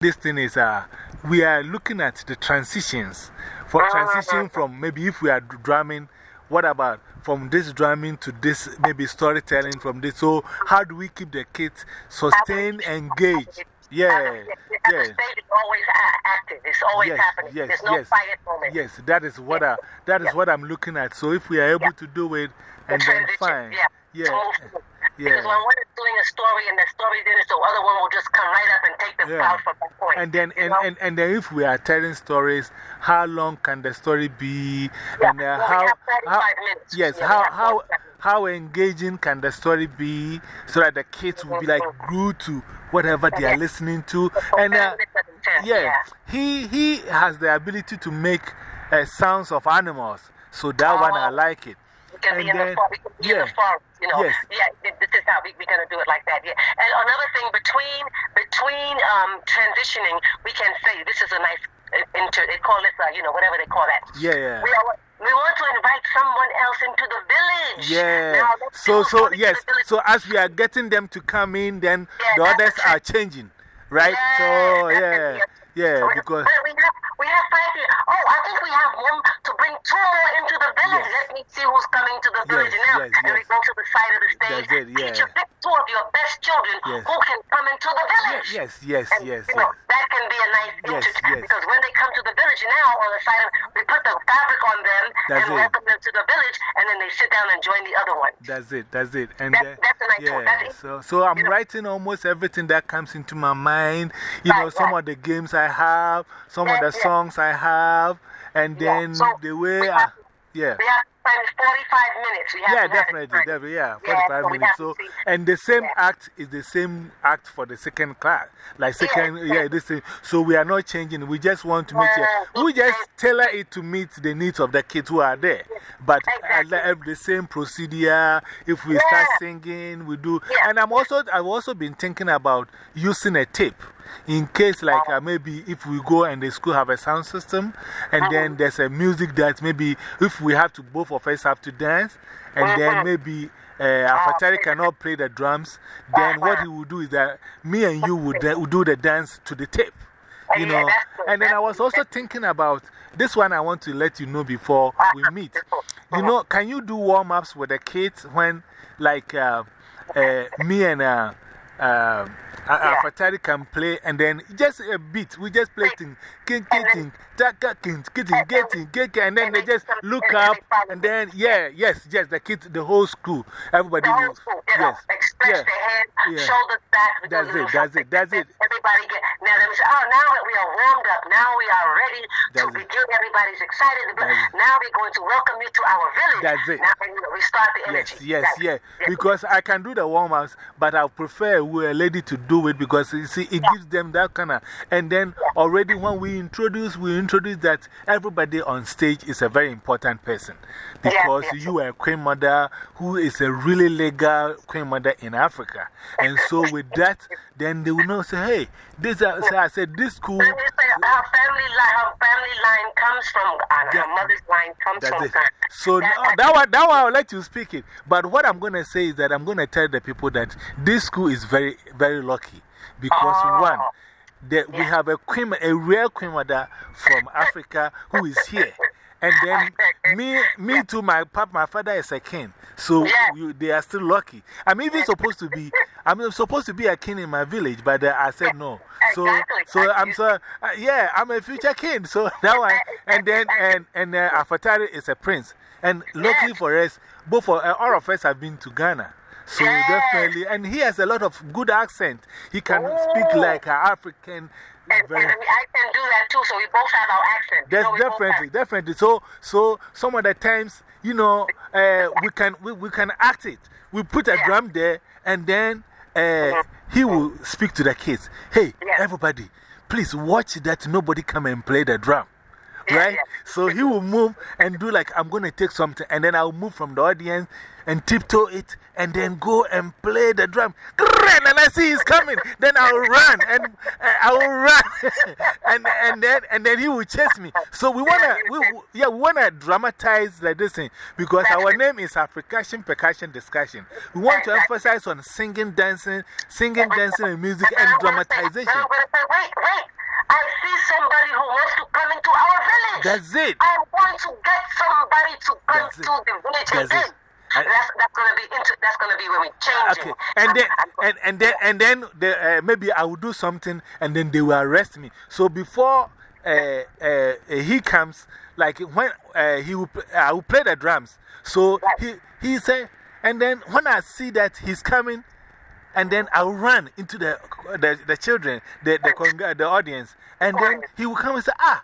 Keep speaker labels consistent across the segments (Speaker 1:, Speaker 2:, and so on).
Speaker 1: this thing is uh, we are looking at the transitions. For transition from maybe if we are drumming, what about from this drumming to this maybe storytelling from this? So, how do we keep the kids sustained, engaged? Yeah.
Speaker 2: Yeah. The stage is always active. It's always
Speaker 1: yes,
Speaker 2: happening.
Speaker 1: Yes,
Speaker 2: There's no
Speaker 1: yes.
Speaker 2: quiet moment.
Speaker 1: Yes, that is what, I, that is what I'm looking at. So, if we are able to do it,
Speaker 2: The
Speaker 1: and then fine.
Speaker 2: Yeah.
Speaker 1: Yeah. Yeah.
Speaker 2: Because when one is doing a story and the story finishes, the other one will just come right up and take them
Speaker 1: Yeah.
Speaker 2: from that point.
Speaker 1: And then, and,
Speaker 2: know?
Speaker 1: and, and then, if we are telling stories, how long can the story be?
Speaker 2: Yeah,
Speaker 1: And uh,
Speaker 2: well, we
Speaker 1: how,
Speaker 2: have 35
Speaker 1: how,
Speaker 2: minutes.
Speaker 1: yes,
Speaker 2: Yeah,
Speaker 1: how, how, how engaging can the story be so that the kids will be like glued to whatever they are listening to? And uh,
Speaker 2: Fulfillment of intent,
Speaker 1: yeah,
Speaker 2: yeah.
Speaker 1: he, he has the ability to make uh, sounds of animals. So that one, I
Speaker 2: Oh.
Speaker 1: like it.
Speaker 2: We can be in
Speaker 1: then-
Speaker 2: the forest. We can be in
Speaker 1: yeah.
Speaker 2: the forest, you know.
Speaker 1: Yes.
Speaker 2: Yeah, this is how we, we're going to do it like that. Yeah. And another thing, between between um, transitioning, we can say this is a nice uh, inter. They call this, uh, you know, whatever they call that.
Speaker 1: Yeah, yeah.
Speaker 2: We, are, we want to invite someone else into the village.
Speaker 1: Yeah.
Speaker 2: Now,
Speaker 1: So, so, yes. So, as we are getting them to come in, then
Speaker 2: Yeah,
Speaker 1: the others
Speaker 2: the
Speaker 1: are changing, right?
Speaker 2: Yeah,
Speaker 1: So, yeah. Yeah, because.
Speaker 2: but we have we have five. Oh, I think we have room to bring two more into the village.
Speaker 1: Yes.
Speaker 2: Let me see who's coming to the village
Speaker 1: Yes,
Speaker 2: now.
Speaker 1: yes,
Speaker 2: and we go to the side of the stage.
Speaker 1: That's it, yeah.
Speaker 2: Feature pick two of your best children
Speaker 1: Yes.
Speaker 2: who can come into the village.
Speaker 1: Yes, yes,
Speaker 2: And,
Speaker 1: yes,
Speaker 2: you know, that can be a nice
Speaker 1: Yes, yes.
Speaker 2: because when they come to the village now, on the side of, we put the fabric on them
Speaker 1: That's
Speaker 2: and
Speaker 1: it.
Speaker 2: welcome them to the village, and then they sit down and join the other one.
Speaker 1: That's it, that's it. And
Speaker 2: That's-
Speaker 1: uh,
Speaker 2: that's a nice one.
Speaker 1: yeah,
Speaker 2: it.
Speaker 1: so, so I'm
Speaker 2: You know-
Speaker 1: writing almost everything that comes into my mind. You know, some
Speaker 2: right.
Speaker 1: of the games I have, some of the
Speaker 2: yeah.
Speaker 1: Songs I have, and
Speaker 2: Yeah,
Speaker 1: then
Speaker 2: so
Speaker 1: the way I. Yeah.
Speaker 2: We have 45 minutes. We
Speaker 1: Yeah,
Speaker 2: to have it
Speaker 1: definitely, definitely, yeah,
Speaker 2: Yeah,
Speaker 1: 45
Speaker 2: so
Speaker 1: minutes. So, and the same
Speaker 2: Yeah.
Speaker 1: act is the same act for the second class. Like, second,
Speaker 2: Yeah,
Speaker 1: yeah, this thing. So, we are not changing. We just want to make sure
Speaker 2: Yeah,
Speaker 1: we just tailor it to meet the needs of the kids who are there. But
Speaker 2: Exactly.
Speaker 1: like, have the same procedure. If we start singing, we do. And I'm also, I've also been thinking about using a tape. In case, like uh, maybe if we go and the school have a sound system, and
Speaker 2: Uh-huh.
Speaker 1: then there's a music that maybe if we have to, both of us have to dance, and then
Speaker 2: Uh-huh.
Speaker 1: maybe uh, Afatari cannot play the drums, then what he will do is that me and you would, uh, would do the dance to the tape. You know, and then I was also thinking about this one. I want to let you know before we
Speaker 2: Uh-huh.
Speaker 1: meet.
Speaker 2: Uh-huh.
Speaker 1: You know, can you do warm ups with the kids when, like, uh, uh, me and uh,
Speaker 2: Yeah.
Speaker 1: Afatari can play and then just a beat? We just play thing, king, king, king, taka, king, kitting, getting, getting, and then they just look up and then, yeah, yes, yes, the kids, the whole school, everybody
Speaker 2: The whole
Speaker 1: will,
Speaker 2: school, you know,
Speaker 1: yes,
Speaker 2: express
Speaker 1: yeah.
Speaker 2: the head,
Speaker 1: Yeah.
Speaker 2: shoulders back.
Speaker 1: That's it, that's it, that's it.
Speaker 2: Everybody get, now me say, oh, now that we are warmed up, now we are ready to
Speaker 1: That's it.
Speaker 2: begin. Everybody's excited. Now we're going to welcome you to our village.
Speaker 1: That's it.
Speaker 2: Now we start the
Speaker 1: Yes,
Speaker 2: energy.
Speaker 1: yes,
Speaker 2: That's
Speaker 1: yeah.
Speaker 2: Yes.
Speaker 1: Because I can do the warm ups, but I prefer a lady to do it because you see, it gives them that kind of. And then already when we introduce, we introduce that everybody on stage is a very important person because you are a queen mother who is a really legal queen mother in Africa. And so with that, then they will know, say, hey, this, uh, so I said, this school.
Speaker 2: Our family line, our family line comes from, uh,
Speaker 1: Yeah.
Speaker 2: our mother's line comes
Speaker 1: That's
Speaker 2: from
Speaker 1: it.
Speaker 2: Ghana.
Speaker 1: So
Speaker 2: That-
Speaker 1: now, that, one, that one, I'll let you speak it. But what I'm going to say is that I'm going to tell the people that this school is very, very lucky. Because,
Speaker 2: Oh.
Speaker 1: one, that we have a, queen, a real queen mother from Africa who is here. And then me, me too, my papa, my father is a king. So
Speaker 2: Yeah.
Speaker 1: you, they are still lucky. I'm even supposed to be, I'm supposed to be a king in my village, but uh, I said no. So,
Speaker 2: Exactly.
Speaker 1: so I'm so, uh, yeah, I'm a future king. So now I, and then, and, and uh, Afatari is a prince. And luckily for us, both of, uh, all of us have been to Ghana. So
Speaker 2: Yes.
Speaker 1: definitely, and he has a lot of good accent. He can speak
Speaker 2: Oh.
Speaker 1: like an African.
Speaker 2: And,
Speaker 1: very-
Speaker 2: and I can do that too, so we both have our accent. You
Speaker 1: that's
Speaker 2: know,
Speaker 1: definitely, definitely. So, so some of the times, you know, uh, we, can, we, we can act it. We put a drum there, and then uh, he will speak to the kids. Hey,
Speaker 2: Yeah.
Speaker 1: everybody, please watch that nobody come and play the drum.
Speaker 2: Yeah,
Speaker 1: Right?
Speaker 2: yeah.
Speaker 1: So he will move and do like, I'm going to take something, and then I'll move from the audience and tiptoe it, and then go and play the drum. and I see he's coming. Then I'll run and uh, I will run. and, and, then, and then he will chase me. So we want to, we, yeah, we want to dramatize like this thing because our name is African Percussion Discussion. We want to emphasize on singing, dancing, singing, dancing, and music and dramatization.
Speaker 2: Wait, wait. I see somebody who wants to come into our village.
Speaker 1: That's it.
Speaker 2: I want to get somebody to come
Speaker 1: That's it.
Speaker 2: to the village
Speaker 1: That's
Speaker 2: again.
Speaker 1: it. And-
Speaker 2: That's, that's going to be into, that's to be when we change
Speaker 1: Okay,
Speaker 2: it.
Speaker 1: and then,
Speaker 2: I'm-
Speaker 1: and, and then, and then the, uh, maybe I will do something and then they will arrest me. So before uh, uh, uh, he comes, like when uh, he will, I will play the drums. So he, he said, and then when I see that he's coming, and then I'll run into the, the, the children, the, the, the audience, and then he will come and say, Ah,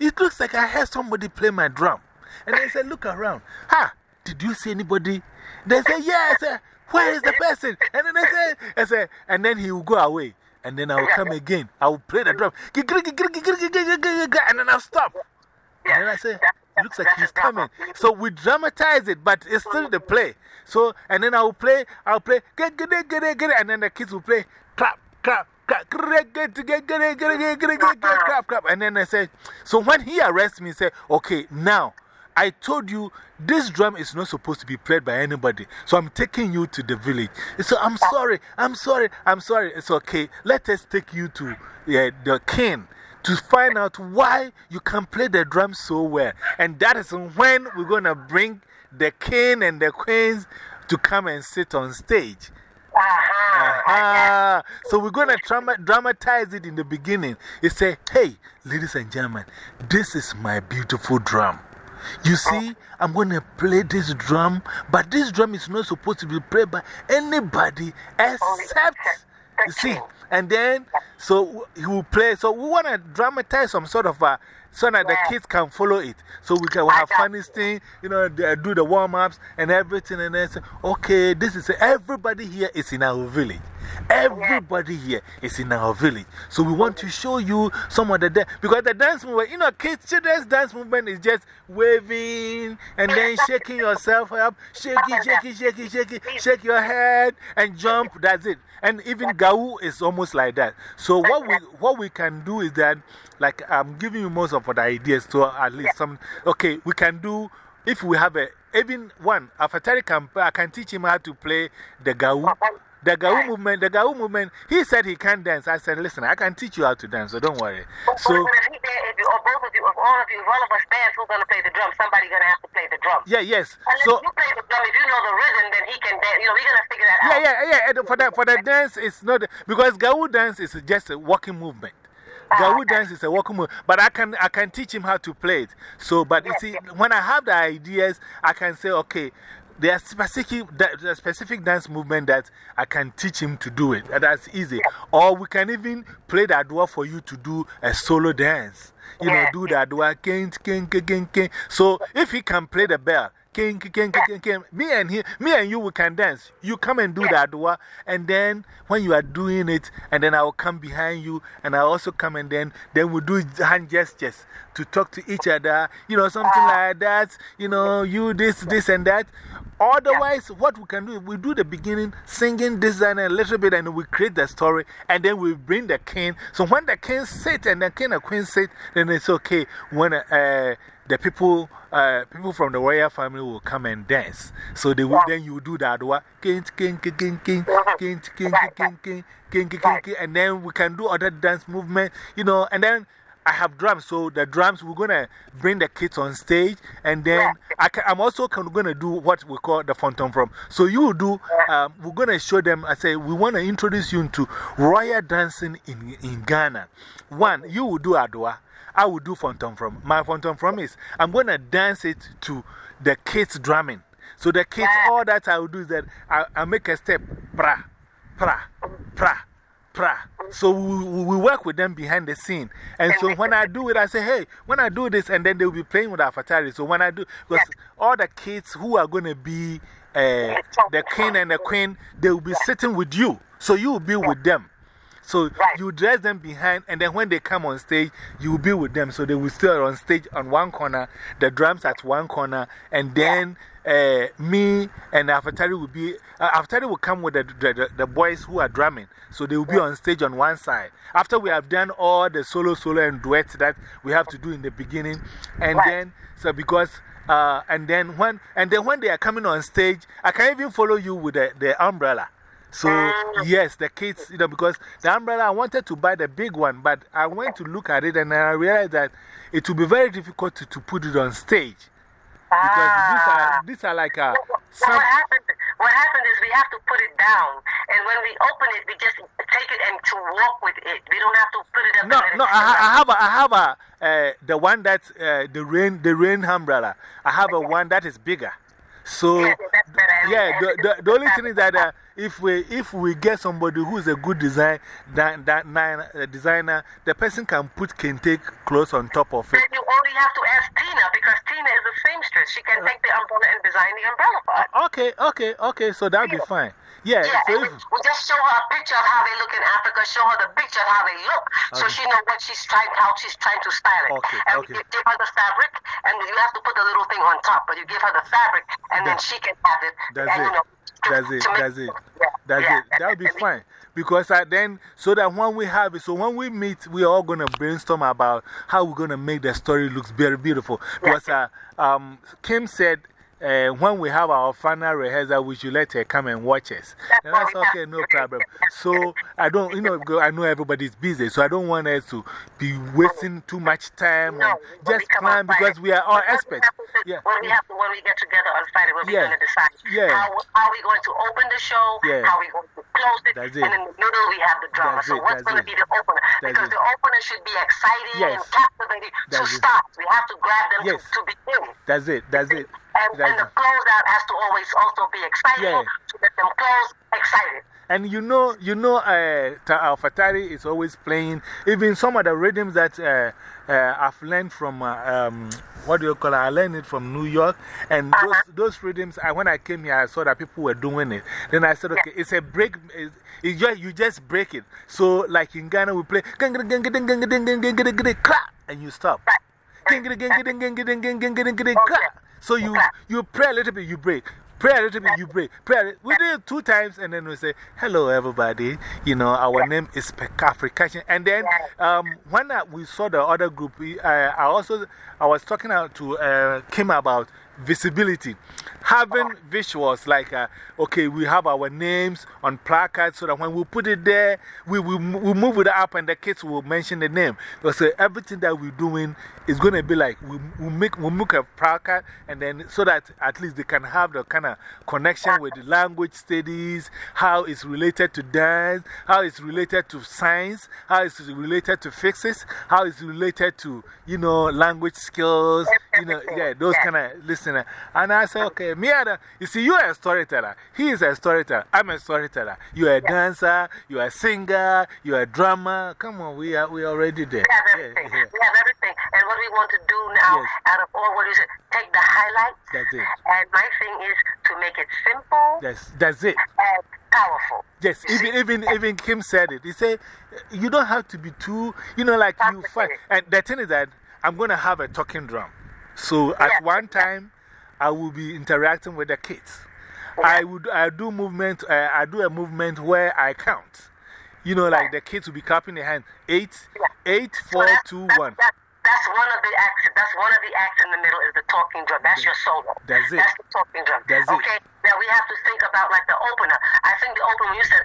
Speaker 1: it looks like I heard somebody play my drum. And I said, Look around. Ha, did you see anybody? They say, Yes, where is the person? And then they say, I say, And then he will go away. And then I will come again. I will play the drum. And then I'll stop. And then I say, it looks like he's coming. So we dramatize it, but it's still the play. So, and then I'll play, I'll play, and then the kids will play, clap, clap, clap, clap. And then I say, so when he arrests me, say, okay, now I told you this drum is not supposed to be played by anybody. So I'm taking you to the village. So I'm sorry, I'm sorry, I'm sorry. It's okay. Let us take you to yeah, the king to find out why you can play the drum so well. And that is when we're going to bring the king and the queens to come and sit on stage.
Speaker 2: Uh-huh.
Speaker 1: Ah, so we're going to dramatize it in the beginning. You say, hey, ladies and gentlemen, this is my beautiful drum. You see, I'm going to play this drum, but this drum is not supposed to be played by anybody except, you see, and then, so he will play. So we want to dramatize some sort of a, so that the kids can follow it. So we can have funny thing, you know, do the warm ups and everything. And then say, okay, this is everybody here is in our village. Everybody here is in our village. So we want to show you some of the dance. Because the dance movement, you know, kids, children's dance movement is just waving and then shaking yourself up, shaky, shaky, shaky, shaky, shake your head and jump. That's it. And even Gahu is almost like that. So, what we, what we can do is that, like, I'm giving you most of the ideas to at least some. Okay, we can do, if we have a, even one, Afatari can, I can teach him how to play the Gahu. The Gahu movement, the Gahu movement, he said he can't dance. I said, listen, I can teach you how to dance, so don't worry. So,
Speaker 2: But if he did, if you, both of you, if all of you, if all of us dance, who's going to play the drum? Somebody's going to have to play the drum.
Speaker 1: yeah, yes.
Speaker 2: Unless
Speaker 1: So,
Speaker 2: you play the drum, if you know the rhythm, then he can dance. You know, we're going to figure that
Speaker 1: yeah,
Speaker 2: out.
Speaker 1: yeah, yeah. yeah. For the, for the dance, it's not, because Gahu dance is just a walking movement. Ah, Gahu dance is a walking movement, but I can, I can teach him how to play it. So, but you see, when I have the ideas, I can say, okay, there are specific, are specific dance movement that I can teach him to do it. That's easy. Or we can even play the adowa for you to do a solo dance. You know, do the adowa. So if he can play the bell, king, king, king, king, king, me and he, me and you, we can dance. You come and do that, adowa, and then when you are doing it, and then I will come behind you, and I also come and then, then we do hand gestures to talk to each other, you know, something like that, you know, you this, this, and that. Otherwise, what we can do, we do the beginning, singing this and a little bit, and we create the story, and then we bring the king. So when the king sit and the king and queen sit, then it's okay. When uh, the people, people from the royal family will come and dance. So they will, then you do the adowa, and then we can do other dance movement, you know. And then I have drums, so the drums we're gonna bring the kids on stage, and then I am also gonna do what we call the fontomfrom. So you do. Um, we're gonna show them. I say we wanna introduce you into royal dancing in in Ghana. One, you will do adowa. I will do fontomfrom. My fontomfrom is, I'm going to dance it to the kids drumming. So the kids, all that I will do is that I, I make a step, pra, pra, pra pra. So we, we work with them behind the scene. And so when I do it, I say, hey, when I do this, and then they'll be playing with our Fatari. So when I do, because all the kids who are going to be uh, the king and the queen, they will be sitting with you. So you will be with them. So you dress them behind, and then when they come on stage, you will be with them. So they will still on stage on one corner, the drums at one corner, and then uh, me and Afatari will be, uh, Afatari will come with the, the, the, boys who are drumming. So they will be on stage on one side. After we have done all the solo, solo, and duets that we have to do in the beginning. And then, so because uh, and then when and then when they are coming on stage, I can even follow you with the, the umbrella. So, yes, the kids, you know, because the umbrella, I wanted to buy the big one, but I went to look at it and I realized that it would be very difficult to, to put it on stage. Because these are,
Speaker 2: ah.
Speaker 1: these are like a.
Speaker 2: Some, what, happened, what happened is we have to put it down, and when we open it, we just take it and to walk with it. We don't have to put it up.
Speaker 1: No, no, I, I, have a, I have a, uh, the one that's uh, the rain, the rain umbrella. I have a one that is bigger. So, yeah, yeah the, the, the, only thing is that uh, if, we, if we get somebody who's a good design, that, that nine, uh, designer, the person can put, can take clothes on top of it.
Speaker 2: Then you only have to ask Tina because Tina is a seamstress. She can take the umbrella and design the umbrella for us.
Speaker 1: Okay, okay, okay, so that'll be fine. Yeah,
Speaker 2: yeah
Speaker 1: so
Speaker 2: we, we, just show her a picture of how they look in Africa, show her the picture of how they look, so she knows what she's trying, how she's trying to style it.
Speaker 1: Okay,
Speaker 2: and
Speaker 1: okay.
Speaker 2: we give her the fabric, and you have to put the little thing on top, but you give her the fabric, and then she can have it.
Speaker 1: That's
Speaker 2: and,
Speaker 1: it.
Speaker 2: You know,
Speaker 1: that's it. That's it. That's it. That'll be fine. Because I, then, so that when we have it, so when we meet, we're all going to brainstorm about how we're going to make the story look very beautiful. Because uh, um, Kim said uh, when we have our final rehearsal, we should let her come and watch us. And that's okay, no problem. So I don't, you know, I know everybody's busy, so I don't want us to be wasting too much time
Speaker 2: no,
Speaker 1: just plan because we are all experts.
Speaker 2: Yeah. When we, have when we get together on Friday, we'll be
Speaker 1: yeah.
Speaker 2: going to decide
Speaker 1: yeah.
Speaker 2: how, how we going to open the show,
Speaker 1: yeah.
Speaker 2: how are we going to close it,
Speaker 1: that's
Speaker 2: and in the middle we have the drama.
Speaker 1: That's
Speaker 2: so
Speaker 1: it,
Speaker 2: what's going to be the opener?
Speaker 1: That's
Speaker 2: because
Speaker 1: it.
Speaker 2: the opener should be exciting
Speaker 1: yes.
Speaker 2: and captivating to
Speaker 1: it.
Speaker 2: start. We have to grab them
Speaker 1: yes.
Speaker 2: to, to begin.
Speaker 1: That's it. That's it.
Speaker 2: And, and the closeout has to always also be exciting
Speaker 1: Yeah.
Speaker 2: to let them close excited.
Speaker 1: And you know, you know, uh, Al Fatari is always playing, even some of the rhythms that uh, uh, I've learned from, uh, um, what do you call it? I learned it from New York. And those, those rhythms, I, when I came here, I saw that people were doing it. Then I said, okay, it's a break. It's, it's just, you just break it. So, like in Ghana, we play, and you stop. So you, you pray a little bit, you break. Pray a little bit, you break. Pray. We did it two times, and then we say, Hello, everybody. You know, our name is African. And then um, when I, we saw the other group, we, I also I was talking out to uh, Kim about visibility. Having visuals like, uh, okay, we have our names on placards so that when we put it there, we, we, we move it up and the kids will mention the name. So everything that we're doing is going to be like, we, we, make, we make a placard and then so that at least they can have the kind of connection with the language studies, how it's related to dance, how it's related to science, how it's related to physics, how it's related to, you know, language skills, you know, yeah, those kind of listener. And I said, okay, me, you see, you're a storyteller. He is a storyteller. I'm a storyteller. You're a dancer, you're a singer, you're a drummer. Come on, we are, we are already there.
Speaker 2: We have everything.
Speaker 1: Yeah, yeah.
Speaker 2: We have everything. And what we want to do now,
Speaker 1: Yes.
Speaker 2: out of all what is it, take the highlights.
Speaker 1: That's it.
Speaker 2: And my thing is to make it simple
Speaker 1: That's, that's it.
Speaker 2: and powerful.
Speaker 1: Yes, even, even, even Kim said it. He said, you don't have to be too, you know, like you fight. And the thing is that I'm going to have a talking drum. So at
Speaker 2: Yeah.
Speaker 1: one time, I will be interacting with the kids. I would I do movement, uh, I do a movement where I count. You know, like the kids will be clapping their hands. Eight, eight, four,
Speaker 2: that's, that's,
Speaker 1: one.
Speaker 2: That, that's one of the acts. That's one of the acts in the middle is the talking drum. That's your solo.
Speaker 1: That's it.
Speaker 2: That's the talking drum.
Speaker 1: That's it.
Speaker 2: okay. Now we have to think about like the opener. I think the opener you said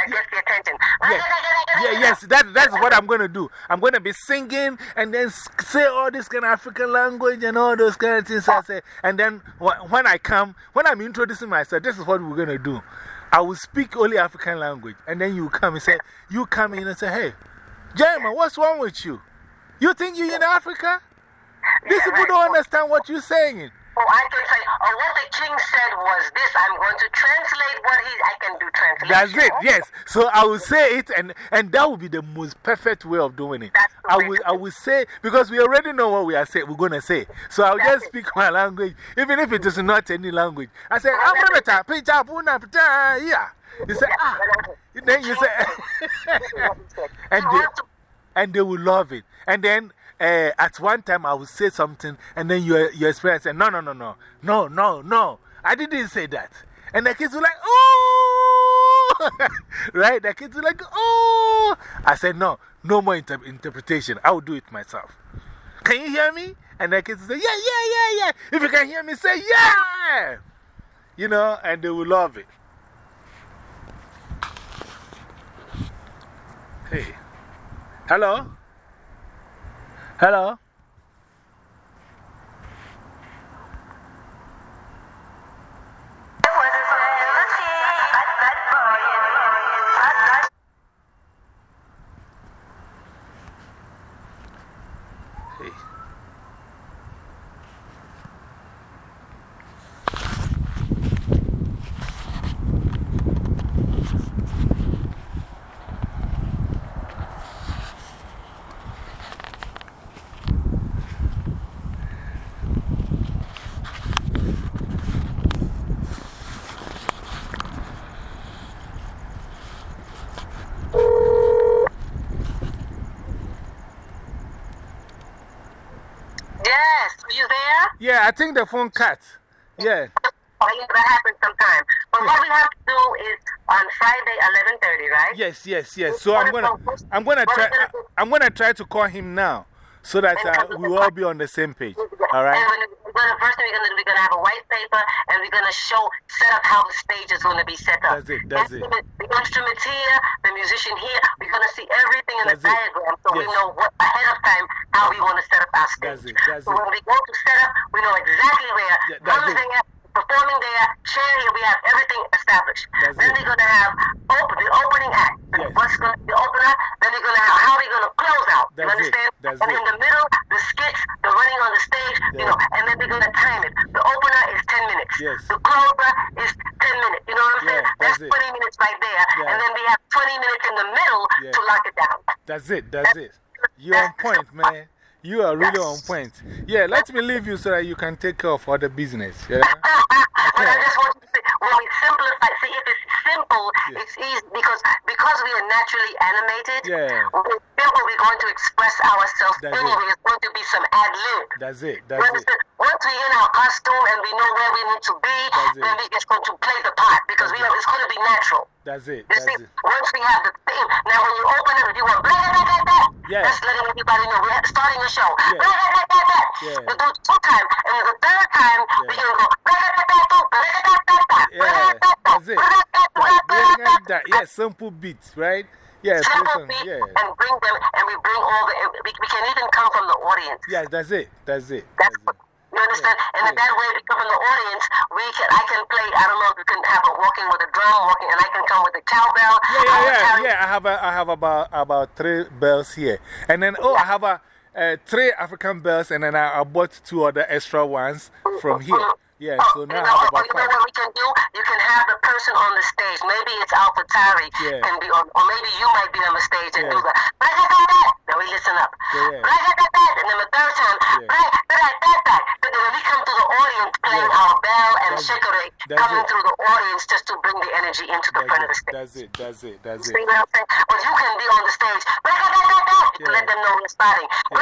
Speaker 2: that gets the attention.
Speaker 1: Yes. Yeah, yes, that, that's what I'm going to do. I'm going to be singing and then say all this kind of African language and all those kind of things. I say. And then wh when I come, when I'm introducing myself, this is what we're going to do. I will speak only African language. And then you come and say, you come in and say, hey, Jeremy, what's wrong with you? You think you're in Africa? These people don't understand what you're saying.
Speaker 2: Oh, I can say, oh, what the king said was this. I'm going to translate what he, I can do translation.
Speaker 1: That's it, yes. So I will say it, and, and that will be the most perfect way of doing it. I will, I will say, because we already know what we are say, we're going to say. So I'll
Speaker 2: That's
Speaker 1: just
Speaker 2: it.
Speaker 1: speak my language, even if it is not any language. I say, I'm going to tap, pitch up, yeah. You say, ah. Then you say, and,
Speaker 2: You
Speaker 1: they,
Speaker 2: have to-
Speaker 1: and they will love it. And then uh, at one time I will say something, and then your, your experience say, No, no, no, no, no, no, no, I didn't say that. And the kids were like, Oh, right? The kids were like, Oh, I said, No, no more inter interpretation. I will do it myself. Can you hear me? And the kids say, Yeah, yeah, yeah, yeah. If you can hear me, say, Yeah. You know, and they will love it. Hey. Hello? Hello? I think the phone cut. Yeah.
Speaker 2: Oh, yeah, that happens sometimes. But what we have to do is on Friday, 11.30, right?
Speaker 1: Yes, yes, yes. So I'm gonna, I'm gonna try, I'm gonna try to call him now so that uh, we will all be on the same page. All right?
Speaker 2: We're gonna, first thing we're gonna do, we're gonna have a white paper and we're gonna show, set up how the stage is gonna be set up.
Speaker 1: That's it, that's it.
Speaker 2: The instrument here, the musician here, we're gonna see everything in
Speaker 1: That's
Speaker 2: the
Speaker 1: it.
Speaker 2: diagram so we know what, ahead of time how we wanna set up our stage.
Speaker 1: That's it, that's
Speaker 2: so
Speaker 1: it.
Speaker 2: when we go to set up, we know exactly where,
Speaker 1: Yeah, that's
Speaker 2: there, performing there, chair here, we have everything established.
Speaker 1: That's
Speaker 2: then
Speaker 1: it.
Speaker 2: we're gonna have open, the opening act.
Speaker 1: Yes.
Speaker 2: What's gonna be the opener? Then we're gonna how we're gonna close out.
Speaker 1: That's
Speaker 2: you
Speaker 1: it,
Speaker 2: understand?
Speaker 1: that's
Speaker 2: and
Speaker 1: it.
Speaker 2: in the middle, the skits, the running on the stage, you
Speaker 1: Yeah.
Speaker 2: know, and then we're gonna time it. The opener is 10 minutes.
Speaker 1: Yes.
Speaker 2: The closer is 10 minutes. You know what I'm saying?
Speaker 1: Yeah,
Speaker 2: that's
Speaker 1: that's it.
Speaker 2: 20 minutes right there.
Speaker 1: Yeah.
Speaker 2: And then we have 20 minutes in the middle to lock it down.
Speaker 1: That's it, that's it. You're on point, man. You are really on point. Yeah, let me leave you so that you can take care of other business. Yeah?
Speaker 2: but I just want you to see, when we simplify, see, if it's simple,
Speaker 1: Yeah.
Speaker 2: it's easy because because we are naturally animated,
Speaker 1: Yeah.
Speaker 2: it's simple, we're going to express ourselves
Speaker 1: That's it.
Speaker 2: anyway. It's going to be some ad lib.
Speaker 1: That's it, that's it.
Speaker 2: Once we're in our costume and we know where we need to be,
Speaker 1: That's it.
Speaker 2: then we, it's going to play the part because we know it's going to be natural.
Speaker 1: That's it,
Speaker 2: You
Speaker 1: that's
Speaker 2: see,
Speaker 1: it.
Speaker 2: once we have the theme, now when you open it, if you want blah, blah, blah, blah,
Speaker 1: yeah.
Speaker 2: That's letting everybody know we're starting the show.
Speaker 1: Yeah. Yeah.
Speaker 2: We do it two times, and the third time,
Speaker 1: yeah.
Speaker 2: we can go.
Speaker 1: Yeah, that's it.
Speaker 2: Like,
Speaker 1: that, yeah, simple beats, right? Yeah,
Speaker 2: simple beats,
Speaker 1: yeah.
Speaker 2: and bring them, and we bring all the. We, we can even come from the audience.
Speaker 1: Yeah, that's it. That's it.
Speaker 2: That's,
Speaker 1: that's it
Speaker 2: you understand? and in
Speaker 1: yeah.
Speaker 2: that way, from the audience. We can, I can play. I don't know if you can have a walking with a drum, walking, and I can come with a cowbell.
Speaker 1: Yeah,
Speaker 2: I
Speaker 1: yeah,
Speaker 2: will
Speaker 1: yeah, yeah. I have, a, I have about, about three bells here. And then, oh, I have a, uh, three African bells, and then I, I bought two other extra ones from here. Yeah, so now I
Speaker 2: you know,
Speaker 1: have
Speaker 2: or
Speaker 1: about
Speaker 2: you know what we can do? You can have the person on the stage. Maybe it's Alpha Tari
Speaker 1: Yeah.
Speaker 2: can be on, or maybe you might be on the stage and
Speaker 1: Yeah.
Speaker 2: do that. Now we listen up.
Speaker 1: Yeah, yeah.
Speaker 2: Blah. And then the third time,
Speaker 1: Yeah.
Speaker 2: blah, blah, blah, blah. But then when we come to the audience playing
Speaker 1: Yeah.
Speaker 2: our bell and
Speaker 1: That's-
Speaker 2: shekere,
Speaker 1: that's
Speaker 2: coming
Speaker 1: it.
Speaker 2: Through just to bring the energy into the front of the
Speaker 1: That's
Speaker 2: stage.
Speaker 1: it, that's it, that's it, that's
Speaker 2: See
Speaker 1: it.
Speaker 2: what I'm saying? But you can be on the stage,
Speaker 1: Yeah.
Speaker 2: let them know we're starting. Blah.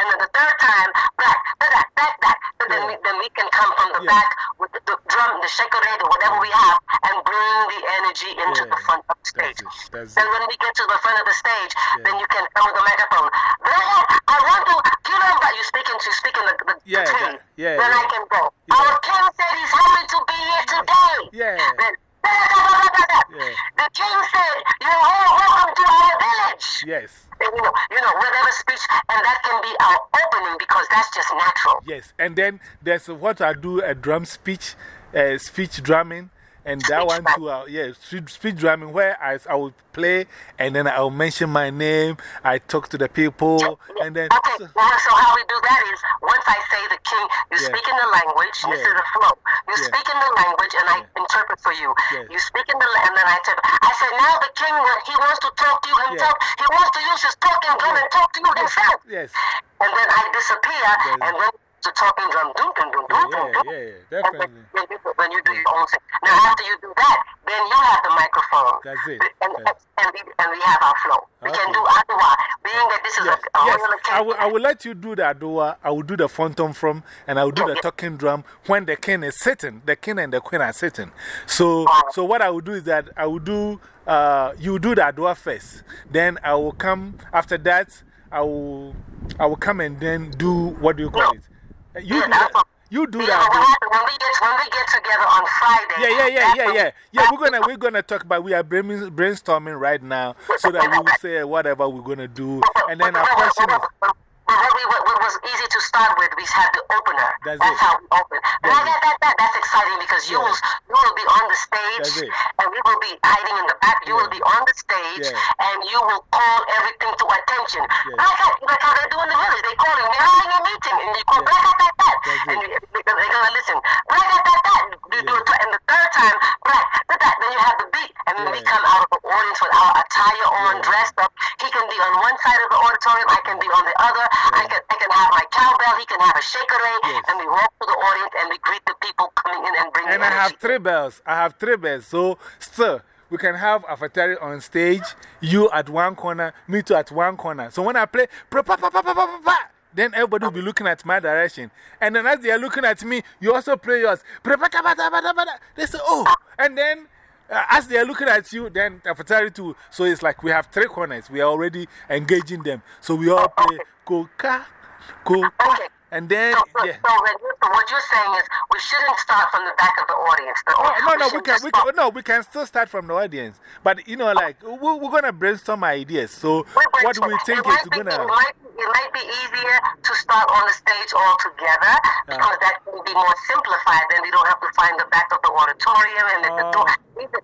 Speaker 2: And then the third time, blah, blah, blah, blah. But then,
Speaker 1: Yeah.
Speaker 2: we, then we can come from the
Speaker 1: Yeah.
Speaker 2: back with the, the drum, the shaker or whatever we have, and bring the energy into
Speaker 1: Yeah.
Speaker 2: the front of the stage.
Speaker 1: That's it, that's
Speaker 2: and
Speaker 1: it.
Speaker 2: when we get to the front of the stage,
Speaker 1: Yeah.
Speaker 2: then you can come with the microphone. Blah, I want to, you know, but you speaking to speaking the, the,
Speaker 1: Yeah,
Speaker 2: the
Speaker 1: that-
Speaker 2: king.
Speaker 1: yeah,
Speaker 2: Then
Speaker 1: yeah.
Speaker 2: I can go.
Speaker 1: Yeah.
Speaker 2: Our king said he's happy to be here today.
Speaker 1: Yeah.
Speaker 2: Then, blah, blah, blah, blah, blah, blah.
Speaker 1: Yeah.
Speaker 2: The king said, You're all welcome to our village.
Speaker 1: Yes,
Speaker 2: And, you know, you know, whatever speech, and that can be our opening because that's just natural.
Speaker 1: yes. And then there's what I do a drum speech, speech drumming. And that one too, uh, yeah, speech, speech drumming where I, I will play and then I'll mention my name, I talk to the people, and then.
Speaker 2: Okay,
Speaker 1: so-
Speaker 2: well, so how we do that is once I say the king, you
Speaker 1: Yeah.
Speaker 2: speak in the language, this is a flow. You speak in the language and I interpret for you. You speak in the and then I interpret. I said, now the king, uh, he wants to talk to you himself. He wants to use his talking drum and talk to you himself.
Speaker 1: yes.
Speaker 2: And then I disappear and then the talking drum,
Speaker 1: Yeah, yeah, yeah, definitely.
Speaker 2: then you, when you do your own thing. Now, after you do that, then you have the microphone.
Speaker 1: That's it.
Speaker 2: And,
Speaker 1: That's-
Speaker 2: and, we, and we have our flow. We can
Speaker 1: Okay.
Speaker 2: do Adowa. We This is
Speaker 1: Yes,
Speaker 2: a, a
Speaker 1: yes. I, will, I will let you do the adowa. I will do the fontomfrom, and I will do the talking drum when the king is sitting. The king and the queen are sitting. So, so what I will do is that I will do, uh, you do the adowa first. Then I will come, after that, I will, I will come and then do, what do you call it? You do that. You do that.
Speaker 2: what when we get when we get together on Friday?
Speaker 1: Yeah, yeah, yeah, yeah, yeah. Yeah, we're gonna, we're gonna talk about, we are brainstorming right now so that we will say whatever we're gonna do. And then our question is,
Speaker 2: What, we, was easy to start with, we had the opener.
Speaker 1: That's it.
Speaker 2: how we open. And
Speaker 1: That's
Speaker 2: I that, that, that's exciting because you,
Speaker 1: Yeah.
Speaker 2: will, you will be on the stage and we will be hiding in the back. You will be on the stage
Speaker 1: Yeah.
Speaker 2: and you will call everything to attention.
Speaker 1: Yeah.
Speaker 2: Like, how, like how they do in the village. They call you, we're having a meeting, and you call,
Speaker 1: Yeah.
Speaker 2: black, that, that.
Speaker 1: That's
Speaker 2: And you, they- they're to listen. Black, that, that, that. You do it, and the third time, black, that, that. Then you have the beat. And then we come out of the audience with our attire on,
Speaker 1: Yeah.
Speaker 2: dressed up. He can be on one side of the auditorium, I can be on the other. I can I can have my cowbell, he can have a shaker
Speaker 1: Yes.
Speaker 2: and we walk to the audience and we greet the people coming in and bringing
Speaker 1: And I
Speaker 2: energy.
Speaker 1: have three bells. I have three bells. So, still, we can have a Afatari on stage, you at one corner, me too at one corner. So, when I play, pra- pa- pa- pa- pa- pa- pa- pa, then everybody will be looking at my direction. And then as they are looking at me, you also play yours. They say, oh. And then uh, as they are looking at you, then Afatari too. So, it's like we have three corners. We are already engaging them. So, we all play Coca, Coca.
Speaker 2: Okay.
Speaker 1: And then,
Speaker 2: So,
Speaker 1: yeah.
Speaker 2: so when you- so what you're saying is we shouldn't start from the back of the audience. The,
Speaker 1: Oh, no, no, we
Speaker 2: should
Speaker 1: can, we can, no, we can still start from the audience. But, you know, like, we, we're going to brainstorm ideas. So, what do we think is going to.
Speaker 2: It might be easier to start on the stage all together because that can be more simplified. Then we don't have to find the back of the auditorium and the, the door.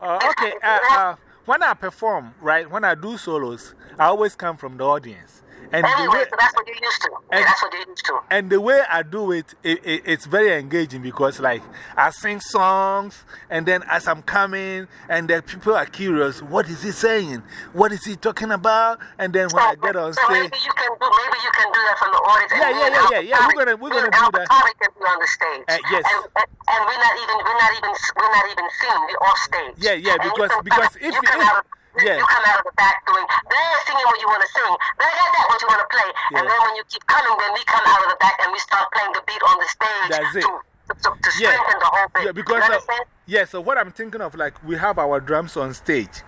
Speaker 1: Uh, okay, uh, uh, when I perform, right, when I do solos, I always come from the audience. And the
Speaker 2: Anyway,
Speaker 1: way,
Speaker 2: so that's what you're used to. Yeah,
Speaker 1: And-
Speaker 2: that's what used to.
Speaker 1: and the way I do it, it, it, it's very engaging because, like, I sing songs, and then as I'm coming, and the people are curious, what is he saying? What is he talking about? And then when I get on
Speaker 2: so
Speaker 1: stage,
Speaker 2: maybe you can do maybe you can do that from the audience.
Speaker 1: Yeah, yeah, yeah, yeah, yeah, we're gonna- we're gonna do that.
Speaker 2: Can be on the stage.
Speaker 1: Uh, yes.
Speaker 2: And, and, and we're not even we're not even we're not even singing. We're off stage.
Speaker 1: Yeah, yeah,
Speaker 2: And
Speaker 1: because-
Speaker 2: can
Speaker 1: because if
Speaker 2: you
Speaker 1: you-
Speaker 2: come
Speaker 1: if- yeah.
Speaker 2: you come out of the back doing they're singing what you want to sing. They got that what you want to play.
Speaker 1: Yeah.
Speaker 2: And then when you keep coming, then we come out of the back and we start playing the beat on the stage
Speaker 1: That's it.
Speaker 2: to to, to,
Speaker 1: Yeah.
Speaker 2: the whole.
Speaker 1: Yeah, because, uh, yeah, so what I'm thinking of, like, we have our drums on stage,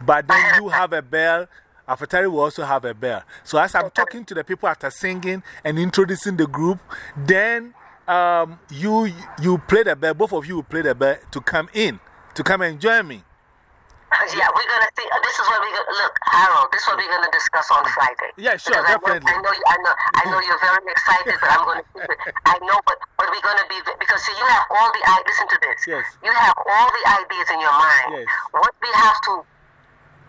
Speaker 1: but then you have a bell. Afatari will also have a bell. So, as I'm talking to the people after singing and introducing the group, then um, you, you play the bell, both of you will play the bell to come in, to come and join me.
Speaker 2: Yeah, we're gonna see. Uh, this is what we look, Harold. This is what we're gonna discuss on Friday.
Speaker 1: Yeah, sure,
Speaker 2: Because I know-
Speaker 1: definitely.
Speaker 2: I know, I know, I know you're very excited, but I'm gonna keep it. I know, but but we're gonna be because see, you have all the i- listen to this.
Speaker 1: Yes.
Speaker 2: You have all the ideas in your mind.
Speaker 1: Yes.
Speaker 2: What we have to,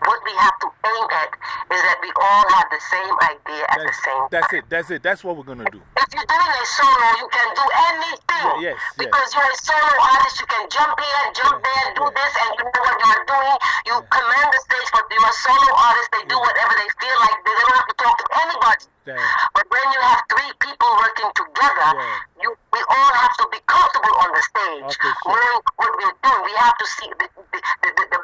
Speaker 2: what we have to aim at is that we all have the same idea at the
Speaker 1: That's,
Speaker 2: same
Speaker 1: that's
Speaker 2: time.
Speaker 1: it, that's it, that's what we're going to do.
Speaker 2: If you're doing a solo, you can do anything.
Speaker 1: Yeah, yes, yes.
Speaker 2: Because you're a solo artist, you can jump here, jump
Speaker 1: Yeah,
Speaker 2: there, do
Speaker 1: yeah.
Speaker 2: this, and you know what you're doing. You command the stage, but you're a solo artist. They do whatever they feel like. They don't have to talk to anybody. But when you have three people working together, you we all have to be comfortable on the stage,
Speaker 1: Okay, sure.
Speaker 2: knowing what we're doing. We have to see the, the, the, the, the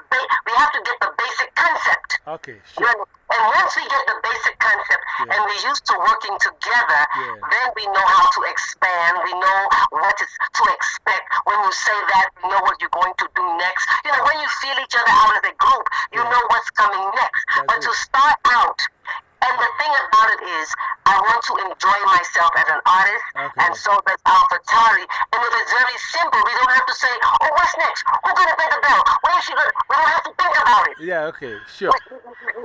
Speaker 2: we have to get the basic concept.
Speaker 1: Okay, sure.
Speaker 2: And once we get the basic concept
Speaker 1: Yeah.
Speaker 2: and we're used to working together,
Speaker 1: Yeah.
Speaker 2: then we know how to expand. We know what is to expect. When you say that, we know what you're going to do next. You know, when you feel each other out as a group, you
Speaker 1: Yeah.
Speaker 2: know what's coming next.
Speaker 1: That's
Speaker 2: but
Speaker 1: it.
Speaker 2: to start out, and the thing about it is, I want to enjoy myself as an artist,
Speaker 1: Okay.
Speaker 2: and so does Alphatari. And if it's very simple, we don't have to say, oh, what's next? Who's going to play the bell? Where is she going? We don't have to think about it.
Speaker 1: Yeah, okay, sure.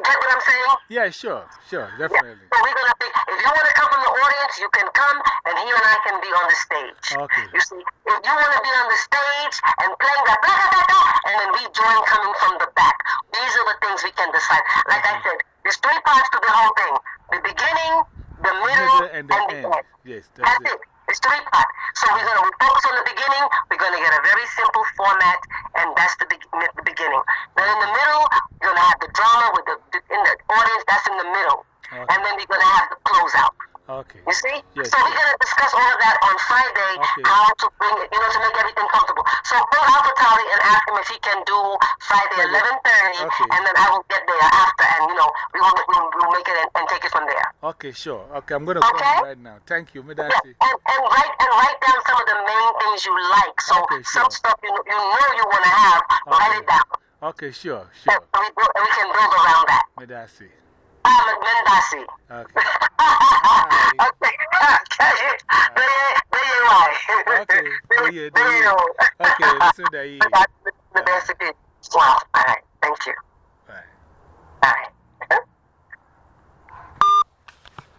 Speaker 2: Get what I'm saying?
Speaker 1: Yeah, sure, sure,
Speaker 2: Yeah.
Speaker 1: definitely.
Speaker 2: So we're gonna think if you want to come from the audience, you can come, and he and I can be on the stage.
Speaker 1: Okay.
Speaker 2: You see, if you want to be on the stage and playing that blah, blah, blah, blah, and then we join coming from the back. These are the things we can decide. Like I said, there's three parts to the whole thing: the beginning, the middle,
Speaker 1: and the end. Yes, that's
Speaker 2: that's
Speaker 1: it.
Speaker 2: it. It's three part. So we're gonna focus on the beginning. We're gonna get a very simple format, and that's the, be- the beginning. Then in the middle, you're gonna have the drama with the, in the audience. That's in the middle,
Speaker 1: Okay.
Speaker 2: and then we're gonna have the closeout.
Speaker 1: Okay.
Speaker 2: You see?
Speaker 1: Yes,
Speaker 2: so we're going to discuss all of that on Friday,
Speaker 1: Okay.
Speaker 2: how to bring it, you know, to make everything comfortable. So call Alpha Tali and ask him if he can do Friday
Speaker 1: Friday.
Speaker 2: 11.30,
Speaker 1: Okay.
Speaker 2: and then I will get there after, and, you know, we will, we'll, we'll make it and, and take it from there.
Speaker 1: Okay, sure. Okay, I'm going to call
Speaker 2: Okay.
Speaker 1: him right now. Thank you,
Speaker 2: Yeah, and, and write and write down some of the main things you like. So
Speaker 1: Okay,
Speaker 2: some stuff you you know you want to have, write it down.
Speaker 1: Okay, sure, sure.
Speaker 2: we, and we can build around that.
Speaker 1: Medasi.
Speaker 2: Ah, McMendasi.
Speaker 1: Okay.
Speaker 2: okay. okay. There, there you are.
Speaker 1: Okay.
Speaker 2: There,
Speaker 1: Yeah,
Speaker 2: there
Speaker 1: yeah.
Speaker 2: you go.
Speaker 1: Okay, so there you
Speaker 2: That's the best it is. Wow. All right. Thank you.
Speaker 1: Bye.
Speaker 2: All right.